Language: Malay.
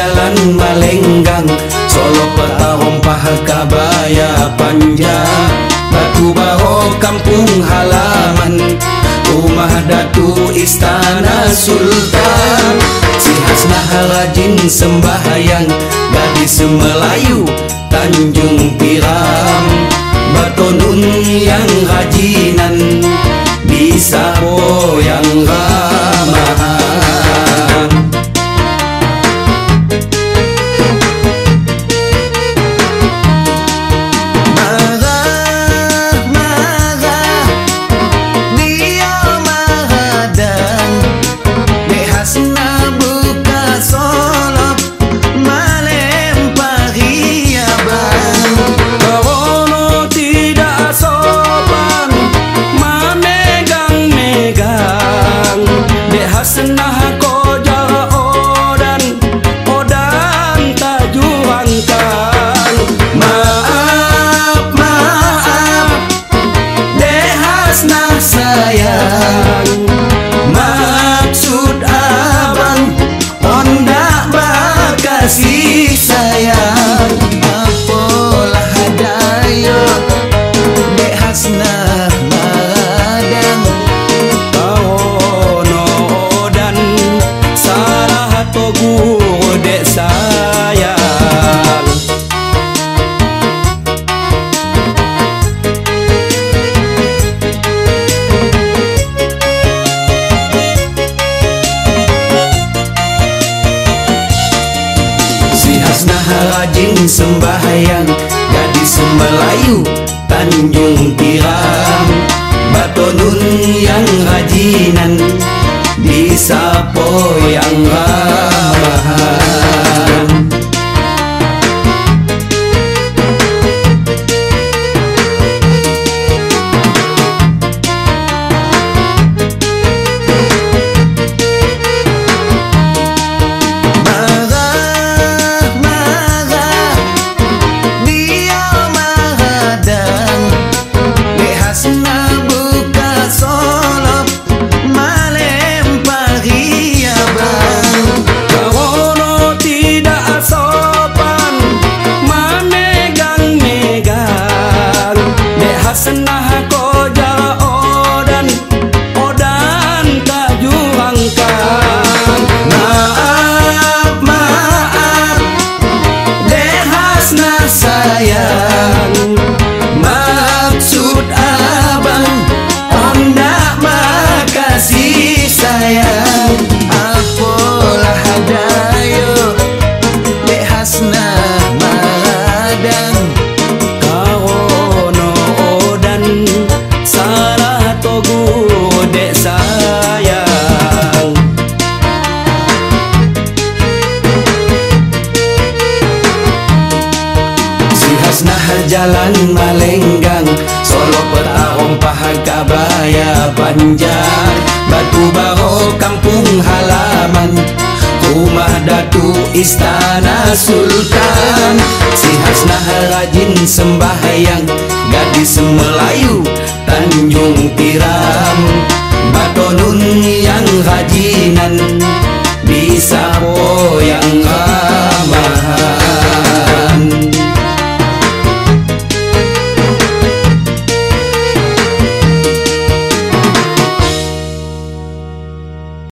jalan malenggang Solo peta rompah kabaya panjang Batu baro kampung halaman Rumah datu istana sultan. Si Hasnah rajin sembahyang Gadis Melayu Tanjung Piram. Batonun yang rajinan Bisa yang ramah senah koja odan odan tajuankan maaf maaf dehas nah sayang. maksud abang onda makasih saya apalah hadaya dehas nah rajin sembahyang Gadis Melayu Tanjung Tiram. Batonun yang rajinan Disapo yang ramahan jalan malenggang. Solo peta rompah kabaya panjang Batu baro kampung halaman. Rumah datu istana sultan. Si Hasnah rajin sembahyang. Gadis Melayu Tanjung Tiram Batonun yang Bisa yang rajinan